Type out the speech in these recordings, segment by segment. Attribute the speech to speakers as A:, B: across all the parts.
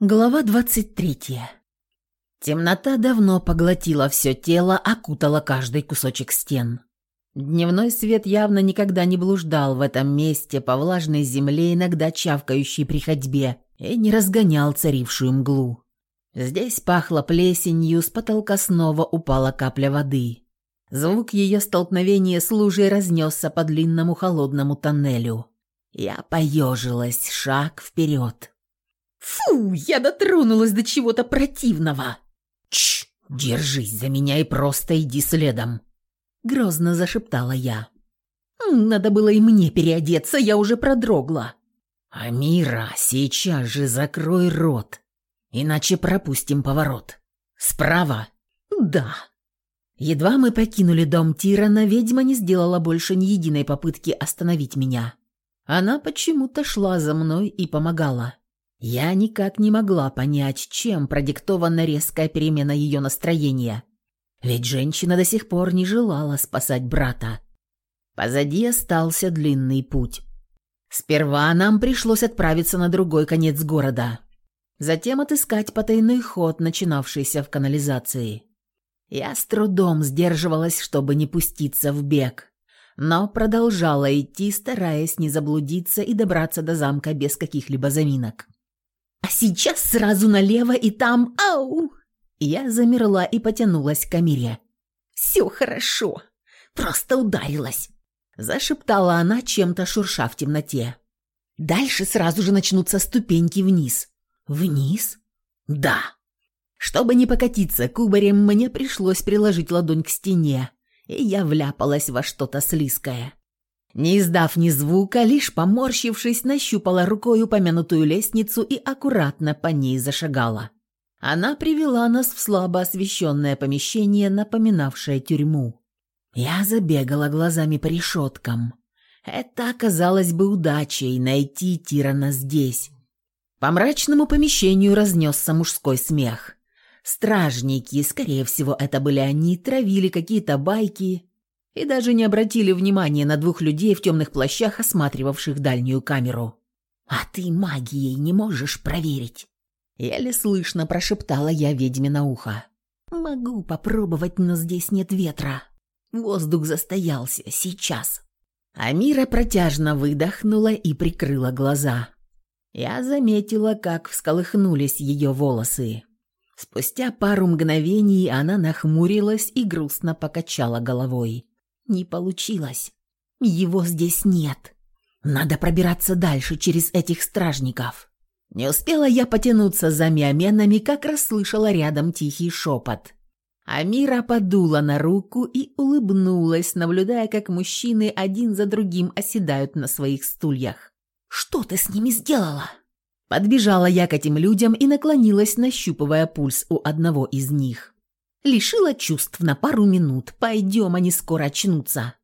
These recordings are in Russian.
A: Глава 23. Темнота давно поглотила все тело, окутала каждый кусочек стен. Дневной свет явно никогда не блуждал в этом месте по влажной земле, иногда чавкающей при ходьбе, и не разгонял царившую мглу. Здесь пахло плесенью, с потолка снова упала капля воды. Звук ее столкновения с лужей разнесся по длинному холодному тоннелю. Я поежилась, шаг вперед. Фу, я дотронулась до чего-то противного. Чш, держись за меня и просто иди следом. Грозно зашептала я. Надо было и мне переодеться, я уже продрогла. Амира, сейчас же закрой рот, иначе пропустим поворот. Справа? Да. Едва мы покинули дом Тирана, ведьма не сделала больше ни единой попытки остановить меня. Она почему-то шла за мной и помогала. Я никак не могла понять, чем продиктована резкая перемена ее настроения. Ведь женщина до сих пор не желала спасать брата. Позади остался длинный путь. Сперва нам пришлось отправиться на другой конец города. Затем отыскать потайной ход, начинавшийся в канализации. Я с трудом сдерживалась, чтобы не пуститься в бег, но продолжала идти, стараясь не заблудиться и добраться до замка без каких-либо заминок. А сейчас сразу налево и там... Ау!» Я замерла и потянулась к Амире. «Все хорошо. Просто ударилась», – зашептала она, чем-то шурша в темноте. «Дальше сразу же начнутся ступеньки вниз». «Вниз?» «Да». Чтобы не покатиться кубарем, мне пришлось приложить ладонь к стене, и я вляпалась во что-то слизкое. Не издав ни звука, лишь поморщившись, нащупала рукой упомянутую лестницу и аккуратно по ней зашагала. Она привела нас в слабо освещенное помещение, напоминавшее тюрьму. Я забегала глазами по решеткам. Это оказалось бы удачей найти Тирана здесь. По мрачному помещению разнесся мужской смех. Стражники, скорее всего, это были они, травили какие-то байки и даже не обратили внимания на двух людей в темных плащах, осматривавших дальнюю камеру. «А ты магией не можешь проверить?» Еле слышно прошептала я ведьме на ухо. «Могу попробовать, но здесь нет ветра. Воздух застоялся сейчас». Амира протяжно выдохнула и прикрыла глаза. Я заметила, как всколыхнулись ее волосы. Спустя пару мгновений она нахмурилась и грустно покачала головой. Не получилось. Его здесь нет. Надо пробираться дальше через этих стражников. Не успела я потянуться за миоменами, как расслышала рядом тихий шепот. Амира подула на руку и улыбнулась, наблюдая, как мужчины один за другим оседают на своих стульях. «Что ты с ними сделала?» Подбежала я к этим людям и наклонилась, нащупывая пульс у одного из них. Лишила чувств на пару минут. Пойдем, они скоро очнутся.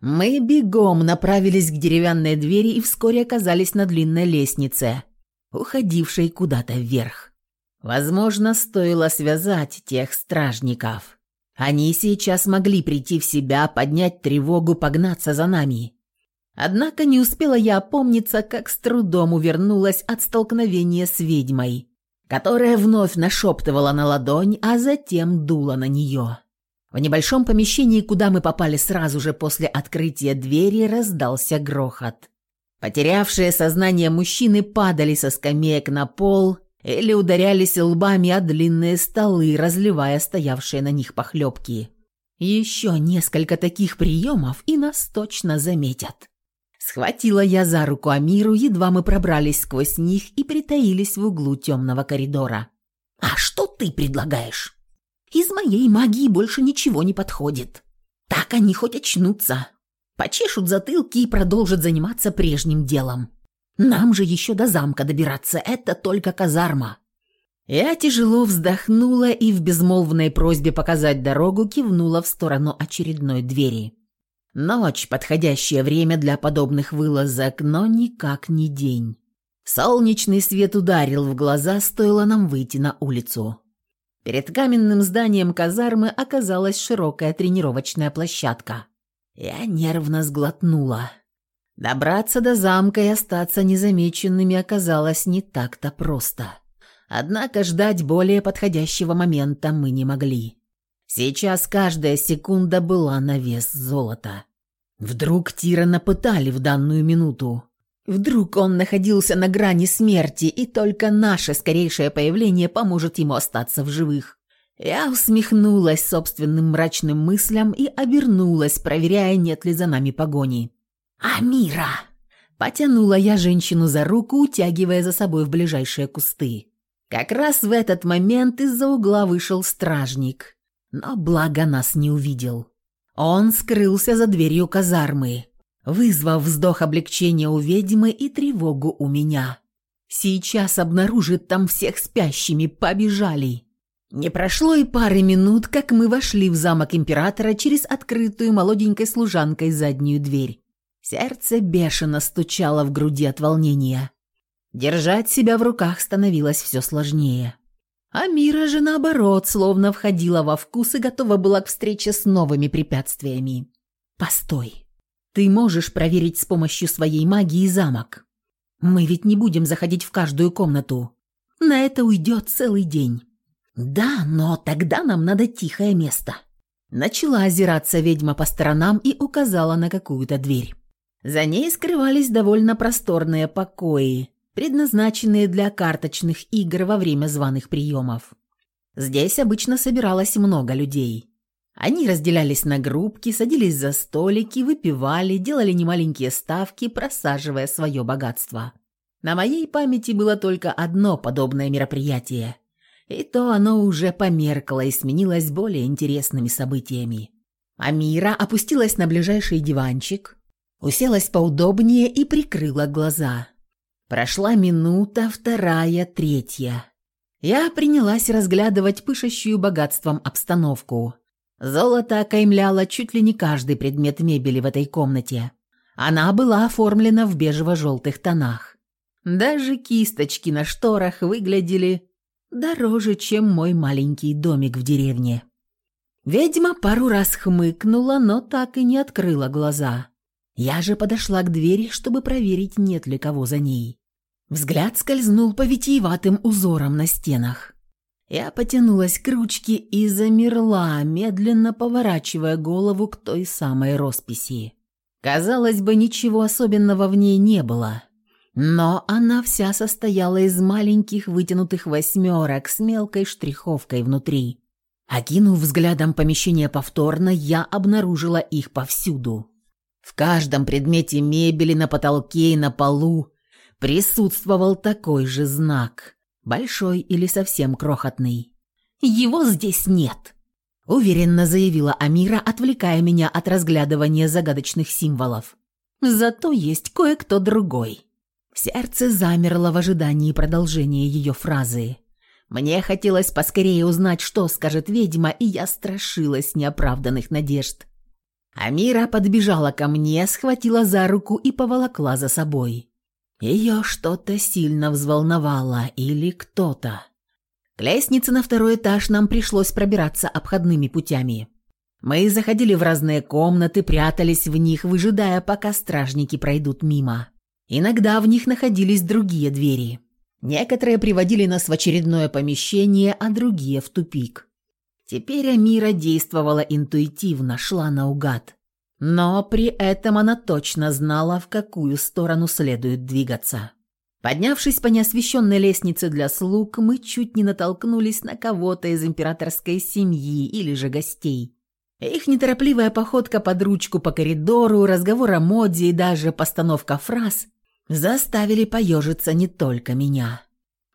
A: Мы бегом направились к деревянной двери и вскоре оказались на длинной лестнице, уходившей куда-то вверх. Возможно, стоило связать тех стражников. Они сейчас могли прийти в себя, поднять тревогу, погнаться за нами. Однако не успела я опомниться, как с трудом увернулась от столкновения с ведьмой, которая вновь нашептывала на ладонь, а затем дула на нее. В небольшом помещении, куда мы попали сразу же после открытия двери, раздался грохот. Потерявшие сознание мужчины падали со скамеек на пол или ударялись лбами о длинные столы, разливая стоявшие на них похлебки. Еще несколько таких приемов, и нас точно заметят. Схватила я за руку Амиру, едва мы пробрались сквозь них и притаились в углу темного коридора. «А что ты предлагаешь?» «Из моей магии больше ничего не подходит. Так они хоть очнутся, почешут затылки и продолжат заниматься прежним делом. Нам же еще до замка добираться, это только казарма». Я тяжело вздохнула и в безмолвной просьбе показать дорогу кивнула в сторону очередной двери. Ночь – подходящее время для подобных вылазок, но никак не день. Солнечный свет ударил в глаза, стоило нам выйти на улицу. Перед каменным зданием казармы оказалась широкая тренировочная площадка. Я нервно сглотнула. Добраться до замка и остаться незамеченными оказалось не так-то просто. Однако ждать более подходящего момента мы не могли. Сейчас каждая секунда была на вес золота. Вдруг Тирана пытали в данную минуту. Вдруг он находился на грани смерти, и только наше скорейшее появление поможет ему остаться в живых. Я усмехнулась собственным мрачным мыслям и обернулась, проверяя, нет ли за нами погони. «Амира!» Потянула я женщину за руку, утягивая за собой в ближайшие кусты. Как раз в этот момент из-за угла вышел стражник, но благо нас не увидел. Он скрылся за дверью казармы, вызвав вздох облегчения у ведьмы и тревогу у меня. Сейчас обнаружит там всех спящими, побежали. Не прошло и пары минут, как мы вошли в замок императора через открытую молоденькой служанкой заднюю дверь. Сердце бешено стучало в груди от волнения. Держать себя в руках становилось все сложнее. А Мира же, наоборот, словно входила во вкус и готова была к встрече с новыми препятствиями. «Постой. Ты можешь проверить с помощью своей магии замок. Мы ведь не будем заходить в каждую комнату. На это уйдет целый день». «Да, но тогда нам надо тихое место». Начала озираться ведьма по сторонам и указала на какую-то дверь. За ней скрывались довольно просторные покои, предназначенные для карточных игр во время званых приемов. Здесь обычно собиралось много людей. Они разделялись на группки, садились за столики, выпивали, делали немаленькие ставки, просаживая свое богатство. На моей памяти было только одно подобное мероприятие, и то оно уже померкло и сменилось более интересными событиями. Амира опустилась на ближайший диванчик, Уселась поудобнее и прикрыла глаза. Прошла минута, вторая, третья. Я принялась разглядывать пышущую богатством обстановку. Золото окаймляло чуть ли не каждый предмет мебели в этой комнате. Она была оформлена в бежево-желтых тонах. Даже кисточки на шторах выглядели дороже, чем мой маленький домик в деревне. Ведьма пару раз хмыкнула, но так и не открыла глаза. Я же подошла к двери, чтобы проверить, нет ли кого за ней. Взгляд скользнул по витиеватым узорам на стенах. Я потянулась к ручке и замерла, медленно поворачивая голову к той самой росписи. Казалось бы, ничего особенного в ней не было. Но она вся состояла из маленьких вытянутых восьмерок с мелкой штриховкой внутри. Окинув взглядом помещение повторно, я обнаружила их повсюду. В каждом предмете мебели на потолке и на полу присутствовал такой же знак, большой или совсем крохотный. «Его здесь нет», — уверенно заявила Амира, отвлекая меня от разглядывания загадочных символов. «Зато есть кое-кто другой». Сердце замерло в ожидании продолжения ее фразы. Мне хотелось поскорее узнать, что скажет ведьма, и я страшилась неоправданных надежд. Амира подбежала ко мне, схватила за руку и поволокла за собой. Ее что-то сильно взволновало или кто-то. К лестнице на второй этаж нам пришлось пробираться обходными путями. Мы заходили в разные комнаты, прятались в них, выжидая, пока стражники пройдут мимо. Иногда в них находились другие двери. Некоторые приводили нас в очередное помещение, а другие в тупик. Теперь Амира действовала интуитивно, шла наугад. Но при этом она точно знала, в какую сторону следует двигаться. Поднявшись по неосвещенной лестнице для слуг, мы чуть не натолкнулись на кого-то из императорской семьи или же гостей. Их неторопливая походка под ручку по коридору, разговор о моде и даже постановка фраз заставили поежиться не только меня.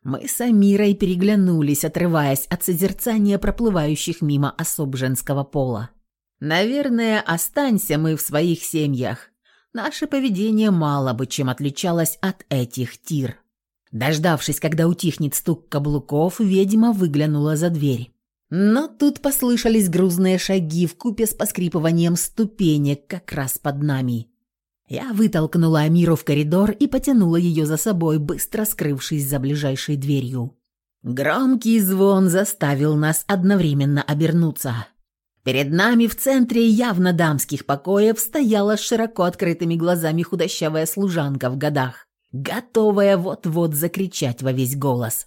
A: Мы с Амирой переглянулись, отрываясь от созерцания проплывающих мимо особ женского пола. Наверное, останься мы в своих семьях, наше поведение мало бы чем отличалось от этих тир. Дождавшись, когда утихнет стук каблуков, ведьма выглянула за дверь. Но тут послышались грузные шаги в купе с поскрипыванием ступенек как раз под нами. Я вытолкнула Амиру в коридор и потянула ее за собой, быстро скрывшись за ближайшей дверью. Громкий звон заставил нас одновременно обернуться. Перед нами в центре явно дамских покоев стояла с широко открытыми глазами худощавая служанка в годах, готовая вот-вот закричать во весь голос.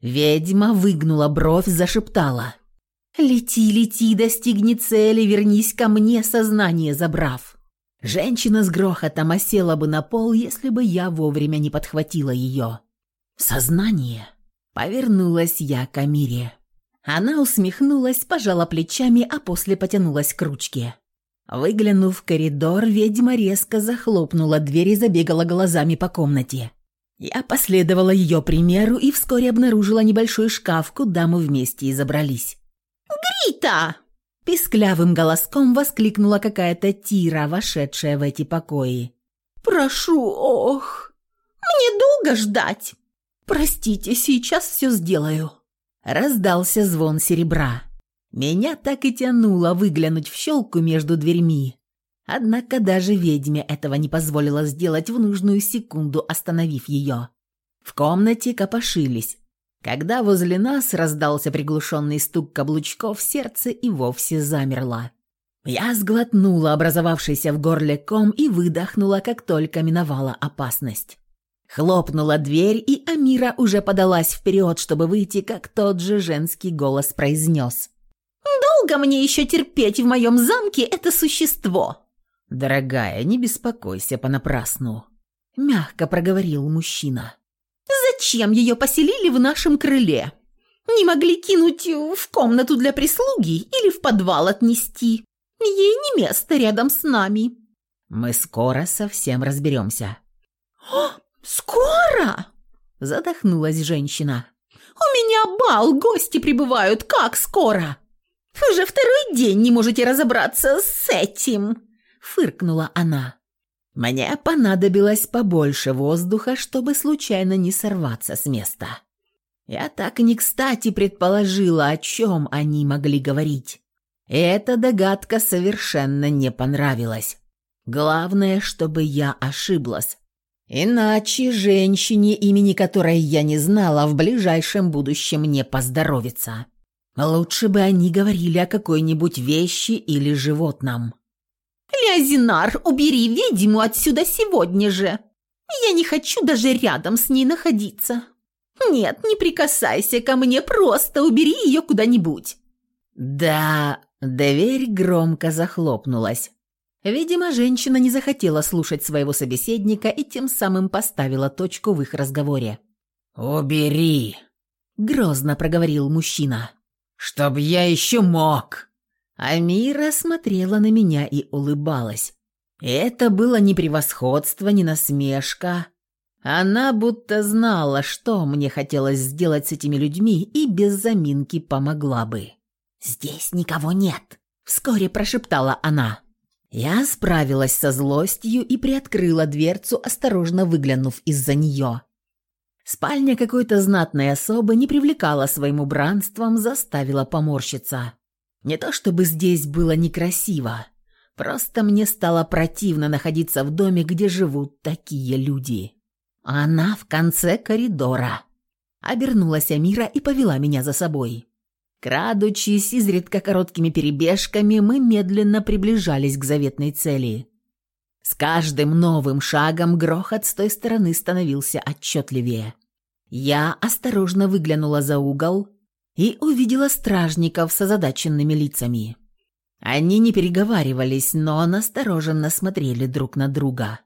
A: Ведьма выгнула бровь, зашептала. «Лети, лети, достигни цели, вернись ко мне, сознание забрав». Женщина с грохотом осела бы на пол, если бы я вовремя не подхватила ее. «Сознание?» Повернулась я к Амире. Она усмехнулась, пожала плечами, а после потянулась к ручке. Выглянув в коридор, ведьма резко захлопнула дверь и забегала глазами по комнате. Я последовала ее примеру и вскоре обнаружила небольшой шкаф, куда мы вместе и забрались. «Грита!» – писклявым голоском воскликнула какая-то тира, вошедшая в эти покои. «Прошу, ох! Мне долго ждать!» «Простите, сейчас все сделаю». Раздался звон серебра. Меня так и тянуло выглянуть в щелку между дверьми. Однако даже ведьме этого не позволило сделать в нужную секунду, остановив ее. В комнате копошились. Когда возле нас раздался приглушенный стук каблучков, сердце и вовсе замерло. Я сглотнула образовавшийся в горле ком и выдохнула, как только миновала опасность. Хлопнула дверь, и Амира уже подалась вперед, чтобы выйти, как тот же женский голос произнес. «Долго мне еще терпеть в моем замке это существо?» «Дорогая, не беспокойся понапрасну», — мягко проговорил мужчина. «Зачем ее поселили в нашем крыле? Не могли кинуть в комнату для прислуги или в подвал отнести? Ей не место рядом с нами». «Мы скоро совсем разберемся». «О, «Скоро?» – задохнулась женщина. «У меня бал, гости прибывают, как скоро?» «Уже второй день не можете разобраться с этим!» – фыркнула она. Мне понадобилось побольше воздуха, чтобы случайно не сорваться с места. Я так не кстати предположила, о чем они могли говорить. И эта догадка совершенно не понравилась. Главное, чтобы я ошиблась. Иначе женщине, имени которой я не знала, в ближайшем будущем не поздоровится. Лучше бы они говорили о какой-нибудь вещи или животном. «Леозинар, убери ведьму отсюда сегодня же! Я не хочу даже рядом с ней находиться. Нет, не прикасайся ко мне, просто убери ее куда-нибудь». Да, дверь громко захлопнулась. Видимо, женщина не захотела слушать своего собеседника и тем самым поставила точку в их разговоре. «Убери!» – грозно проговорил мужчина. «Чтоб я еще мог!» Амира смотрела на меня и улыбалась. Это было не превосходство, не насмешка. Она будто знала, что мне хотелось сделать с этими людьми, и без заминки помогла бы. «Здесь никого нет», – вскоре прошептала она. Я справилась со злостью и приоткрыла дверцу, осторожно выглянув из-за нее. Спальня какой-то знатной особы не привлекала своим убранством, заставила поморщиться. Не то чтобы здесь было некрасиво, просто мне стало противно находиться в доме, где живут такие люди. Она в конце коридора. Обернулась Амира и повела меня за собой. Крадучись, изредка короткими перебежками, мы медленно приближались к заветной цели. С каждым новым шагом грохот с той стороны становился отчетливее. Я осторожно выглянула за угол и увидела стражников с озадаченными лицами. Они не переговаривались, но настороженно смотрели друг на друга.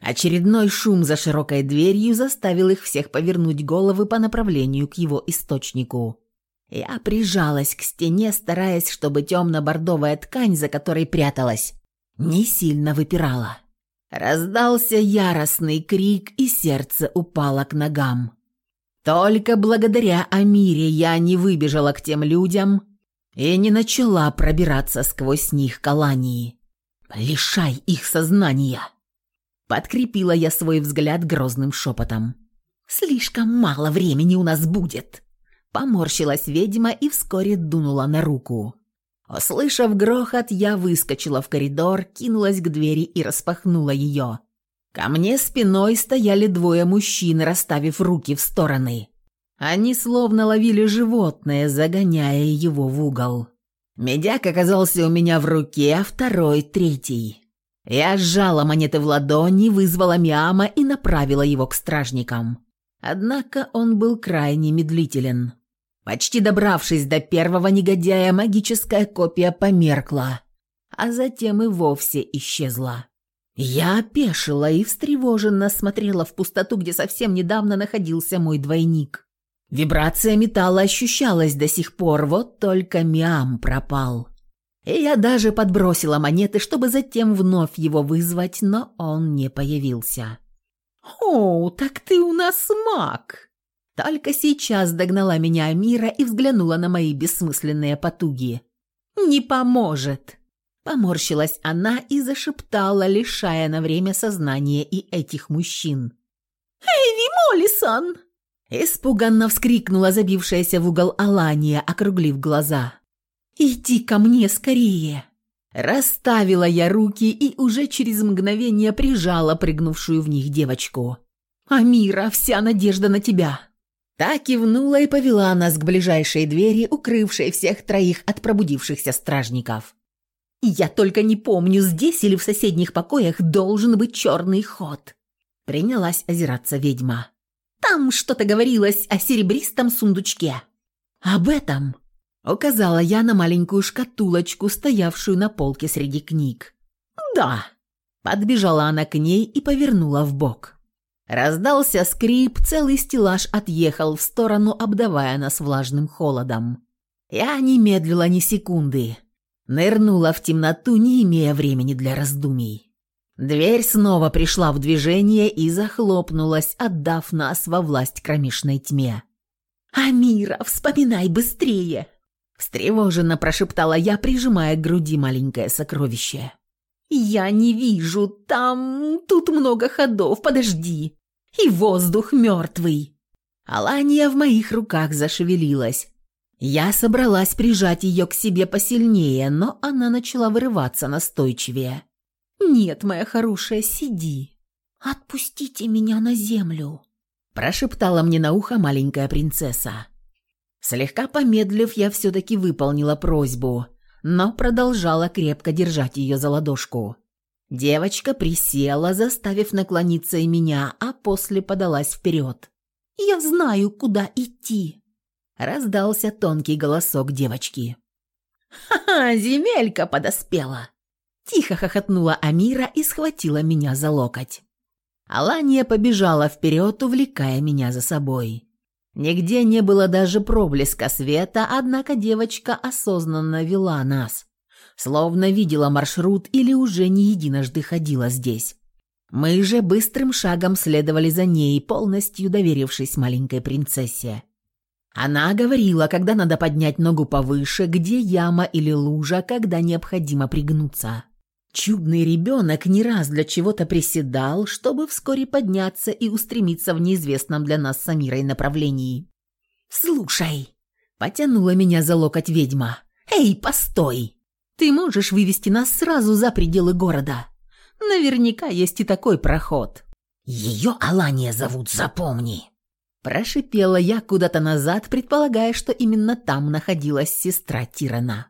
A: Очередной шум за широкой дверью заставил их всех повернуть головы по направлению к его источнику. Я прижалась к стене, стараясь, чтобы темно-бордовая ткань, за которой пряталась, не сильно выпирала. Раздался яростный крик, и сердце упало к ногам. Только благодаря Амире я не выбежала к тем людям и не начала пробираться сквозь них к Алании. «Лишай их сознания!» Подкрепила я свой взгляд грозным шепотом. «Слишком мало времени у нас будет!» Поморщилась ведьма и вскоре дунула на руку. Услышав грохот, я выскочила в коридор, кинулась к двери и распахнула ее. Ко мне спиной стояли двое мужчин, расставив руки в стороны. Они словно ловили животное, загоняя его в угол. Медяк оказался у меня в руке, а второй — третий. Я сжала монеты в ладони, вызвала Миама и направила его к стражникам. Однако он был крайне медлителен. Почти добравшись до первого негодяя, магическая копия померкла, а затем и вовсе исчезла. Я опешила и встревоженно смотрела в пустоту, где совсем недавно находился мой двойник. Вибрация металла ощущалась до сих пор, вот только Миам пропал. И я даже подбросила монеты, чтобы затем вновь его вызвать, но он не появился. «О, так ты у нас маг!» Только сейчас догнала меня Амира и взглянула на мои бессмысленные потуги. «Не поможет!» Поморщилась она и зашептала, лишая на время сознания и этих мужчин. «Эйви Моллисон!» Испуганно вскрикнула забившаяся в угол Алания, округлив глаза. «Иди ко мне скорее!» Расставила я руки и уже через мгновение прижала прыгнувшую в них девочку. «Амира, вся надежда на тебя!» Та кивнула и повела нас к ближайшей двери, укрывшей всех троих от пробудившихся стражников. «Я только не помню, здесь или в соседних покоях должен быть черный ход». Принялась озираться ведьма. «Там что-то говорилось о серебристом сундучке». «Об этом», — указала я на маленькую шкатулочку, стоявшую на полке среди книг. «Да». Подбежала она к ней и повернула в бок. Раздался скрип, целый стеллаж отъехал в сторону, обдавая нас влажным холодом. Я не медлила ни секунды. Нырнула в темноту, не имея времени для раздумий. Дверь снова пришла в движение и захлопнулась, отдав нас во власть кромешной тьме. «Амира, вспоминай быстрее!» Встревоженно прошептала я, прижимая к груди маленькое сокровище. «Я не вижу, там... тут много ходов, подожди!» и воздух мертвый. Алания в моих руках зашевелилась. Я собралась прижать ее к себе посильнее, но она начала вырываться настойчивее. «Нет, моя хорошая, сиди. Отпустите меня на землю», – прошептала мне на ухо маленькая принцесса. Слегка помедлив, я все-таки выполнила просьбу, но продолжала крепко держать ее за ладошку. Девочка присела, заставив наклониться и меня, а после подалась вперед. «Я знаю, куда идти», — раздался тонкий голосок девочки. «Ха-ха, земелька подоспела!» Тихо хохотнула Амира и схватила меня за локоть. Алания побежала вперед, увлекая меня за собой. Нигде не было даже проблеска света, однако девочка осознанно вела нас словно видела маршрут или уже не единожды ходила здесь. Мы же быстрым шагом следовали за ней, полностью доверившись маленькой принцессе. Она говорила, когда надо поднять ногу повыше, где яма или лужа, когда необходимо пригнуться. Чудный ребенок не раз для чего-то приседал, чтобы вскоре подняться и устремиться в неизвестном для нас с Амирой направлении. «Слушай!» – потянула меня за локоть ведьма. «Эй, постой!» Ты можешь вывести нас сразу за пределы города. Наверняка есть и такой проход». «Ее Алания зовут, запомни!» Прошипела я куда-то назад, предполагая, что именно там находилась сестра Тирана.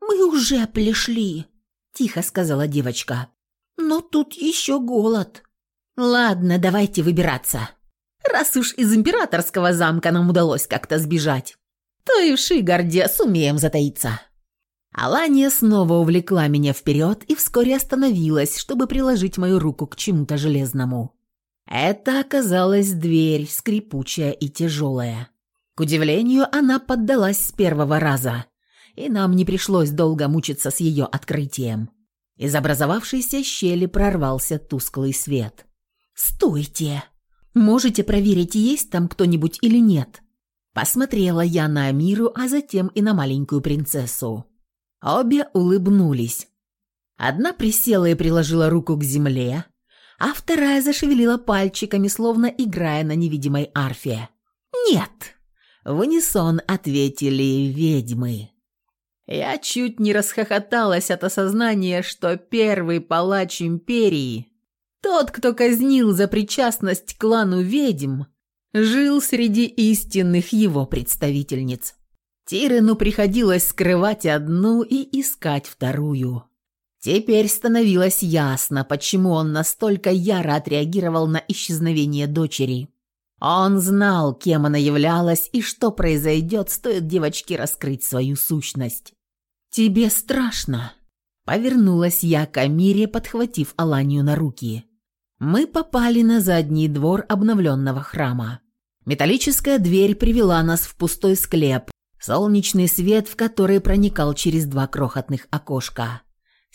A: «Мы уже пришли», – тихо сказала девочка. «Но тут еще голод». «Ладно, давайте выбираться. Раз уж из императорского замка нам удалось как-то сбежать, то и в Шигарде сумеем затаиться». Алания снова увлекла меня вперед и вскоре остановилась, чтобы приложить мою руку к чему-то железному. Это оказалась дверь, скрипучая и тяжелая. К удивлению, она поддалась с первого раза, и нам не пришлось долго мучиться с ее открытием. Из образовавшейся щели прорвался тусклый свет. «Стойте! Можете проверить, есть там кто-нибудь или нет?» Посмотрела я на Амиру, а затем и на маленькую принцессу. Обе улыбнулись. Одна присела и приложила руку к земле, а вторая зашевелила пальчиками, словно играя на невидимой арфе. «Нет!» — в унисон ответили ведьмы. Я чуть не расхохоталась от осознания, что первый палач империи, тот, кто казнил за причастность к клану ведьм, жил среди истинных его представительниц. Тирену приходилось скрывать одну и искать вторую. Теперь становилось ясно, почему он настолько яро отреагировал на исчезновение дочери. Он знал, кем она являлась и что произойдет, стоит девочке раскрыть свою сущность. «Тебе страшно?» Повернулась я к Амире, подхватив Аланию на руки. Мы попали на задний двор обновленного храма. Металлическая дверь привела нас в пустой склеп, солнечный свет в который проникал через два крохотных окошка.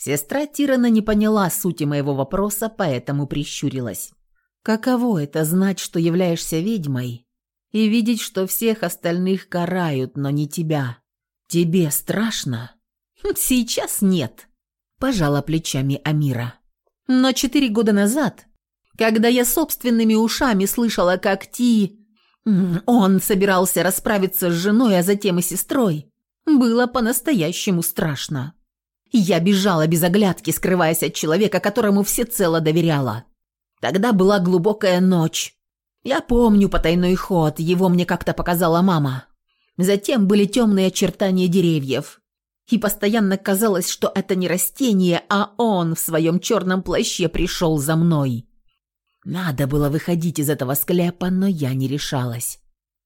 A: Сестра Тирана не поняла сути моего вопроса, поэтому прищурилась. Каково это знать, что являешься ведьмой, и видеть, что всех остальных карают, но не тебя? Тебе страшно? Хм, сейчас нет, пожала плечами Амира. Но четыре года назад, когда я собственными ушами слышала, как Ти... Он собирался расправиться с женой, а затем и сестрой, было по-настоящему страшно. Я бежала без оглядки, скрываясь от человека, которому всецело доверяла. Тогда была глубокая ночь. Я помню потайной ход, его мне как-то показала мама. Затем были темные очертания деревьев. И постоянно казалось, что это не растение, а он в своем черном плаще пришел за мной. Надо было выходить из этого склепа, но я не решалась.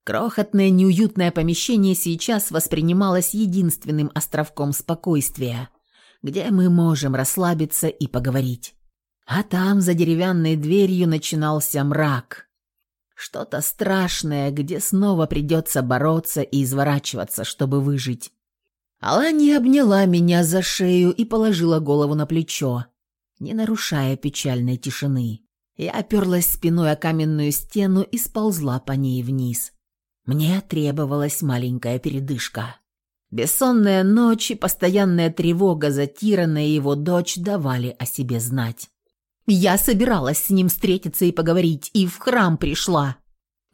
A: Крохотное неуютное помещение сейчас воспринималось единственным островком спокойствия, где мы можем расслабиться и поговорить. А там, за деревянной дверью, начинался мрак. Что-то страшное, где снова придется бороться и изворачиваться, чтобы выжить. Алани обняла меня за шею и положила голову на плечо, не нарушая печальной тишины. Я оперлась спиной о каменную стену и сползла по ней вниз. Мне требовалась маленькая передышка. Бессонная ночь и постоянная тревога за Тирана и его дочь давали о себе знать. Я собиралась с ним встретиться и поговорить, и в храм пришла.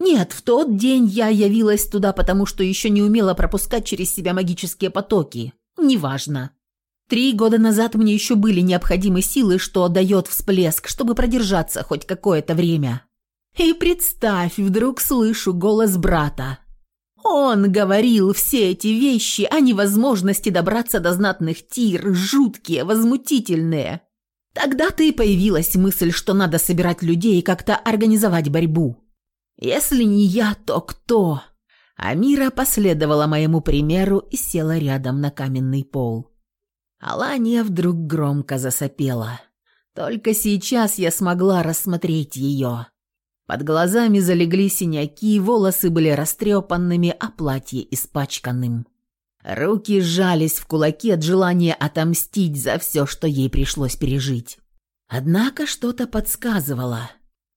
A: Нет, в тот день я явилась туда, потому что еще не умела пропускать через себя магические потоки. Неважно. Три года назад мне еще были необходимы силы, что дает всплеск, чтобы продержаться хоть какое-то время. И представь, вдруг слышу голос брата. Он говорил все эти вещи о невозможности добраться до знатных тир, жуткие, возмутительные. Тогда-то и появилась мысль, что надо собирать людей и как-то организовать борьбу. Если не я, то кто? Амира последовала моему примеру и села рядом на каменный пол. Алания вдруг громко засопела. Только сейчас я смогла рассмотреть ее. Под глазами залегли синяки, волосы были растрепанными, а платье испачканным. Руки сжались в кулаки от желания отомстить за все, что ей пришлось пережить. Однако что-то подсказывало.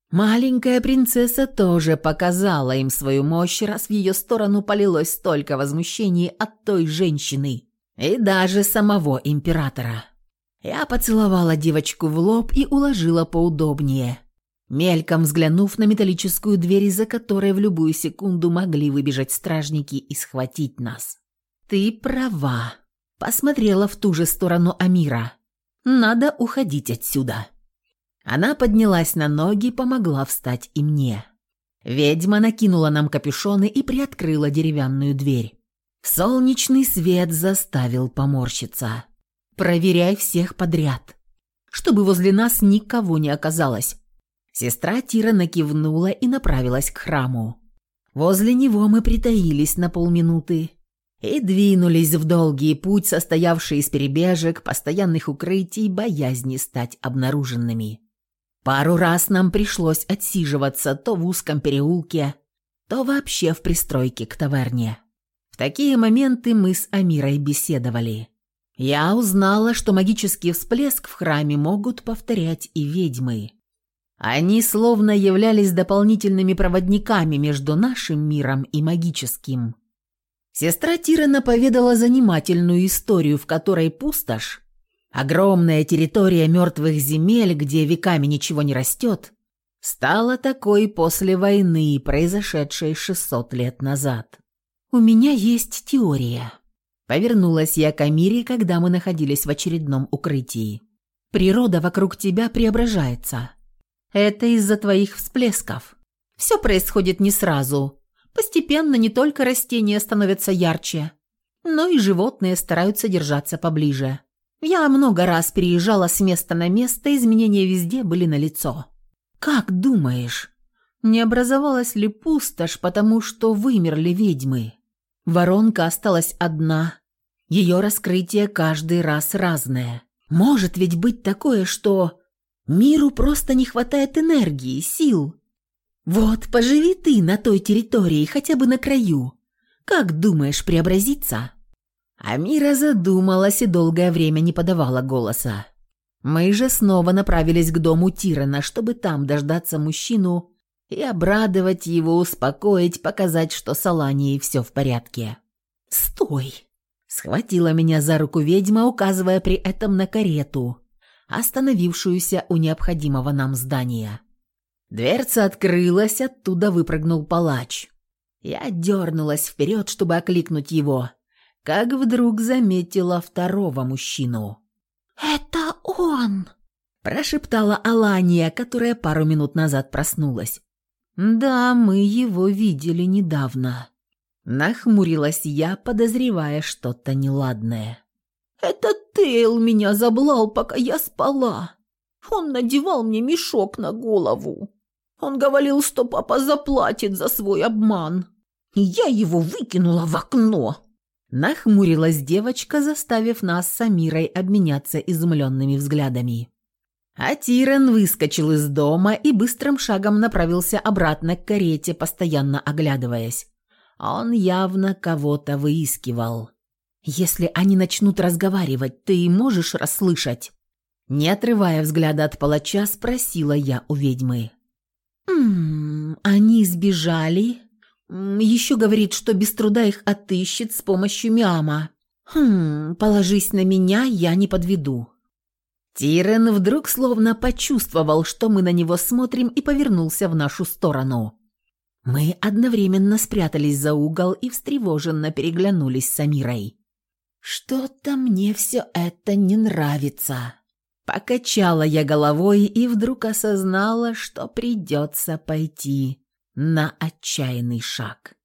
A: Маленькая принцесса тоже показала им свою мощь, раз в ее сторону полилось столько возмущений от той женщины и даже самого императора. Я поцеловала девочку в лоб и уложила поудобнее, мельком взглянув на металлическую дверь, за которой в любую секунду могли выбежать стражники и схватить нас. «Ты права», — посмотрела в ту же сторону Амира. «Надо уходить отсюда». Она поднялась на ноги, помогла встать и мне. Ведьма накинула нам капюшоны и приоткрыла деревянную дверь. Солнечный свет заставил поморщиться. «Проверяй всех подряд, чтобы возле нас никого не оказалось». Сестра Тира накивнула и направилась к храму. Возле него мы притаились на полминуты, и двинулись в долгий путь, состоявший из перебежек, постоянных укрытий, боязни стать обнаруженными. Пару раз нам пришлось отсиживаться то в узком переулке, то вообще в пристройке к таверне. В такие моменты мы с Амирой беседовали. Я узнала, что магический всплеск в храме могут повторять и ведьмы. Они словно являлись дополнительными проводниками между нашим миром и магическим. Сестра Тирана поведала занимательную историю, в которой пустошь, огромная территория мертвых земель, где веками ничего не растет, стала такой после войны, произошедшей 600 лет назад. «У меня есть теория», — повернулась я к Амире, когда мы находились в очередном укрытии. «Природа вокруг тебя преображается. Это из-за твоих всплесков. Все происходит не сразу, Постепенно не только растения становятся ярче, но и животные стараются держаться поближе. Я много раз переезжала с места на место, изменения везде были налицо. «Как думаешь, Не образовалась ли пустошь, потому что вымерли ведьмы? Воронка осталась одна. Ее раскрытие каждый раз разное. Может ведь быть такое, что миру просто не хватает энергии, сил. Вот, поживи ты на той территории, хотя бы на краю. Как думаешь преобразиться? Амира задумалась и долгое время не подавала голоса. Мы же снова направились к дому Тирана, чтобы там дождаться мужчину и обрадовать его, успокоить, показать, что с Аланией все в порядке. «Стой!» – схватила меня за руку ведьма, указывая при этом на карету, остановившуюся у необходимого нам здания. Дверца открылась, оттуда выпрыгнул палач. Я дернулась вперед, чтобы окликнуть его, как вдруг заметила второго мужчину. «Это он!» – прошептала Алания, которая пару минут назад проснулась. «Да, мы его видели недавно». Нахмурилась я, подозревая что-то неладное. «Это Тейл меня заблал, пока я спала. Он надевал мне мешок на голову. Он говорил, что папа заплатит за свой обман. Я его выкинула в окно». Нахмурилась девочка, заставив нас с Амирой обменяться изумленными взглядами. А Тирен выскочил из дома и быстрым шагом направился обратно к карете, постоянно оглядываясь. Он явно кого-то выискивал. «Если они начнут разговаривать, ты можешь расслышать?» Не отрывая взгляда от палача, спросила я у ведьмы. «Ммм, они сбежали еще говорит, что без труда их отыщет с помощью Миама. Хм, положись на меня, я не подведу. Тирен вдруг словно почувствовал, что мы на него смотрим, и повернулся в нашу сторону. Мы одновременно спрятались за угол и встревоженно переглянулись с Амирой. «Что-то мне все это не нравится». Покачала я головой и вдруг осознала, что придется пойти на отчаянный шаг.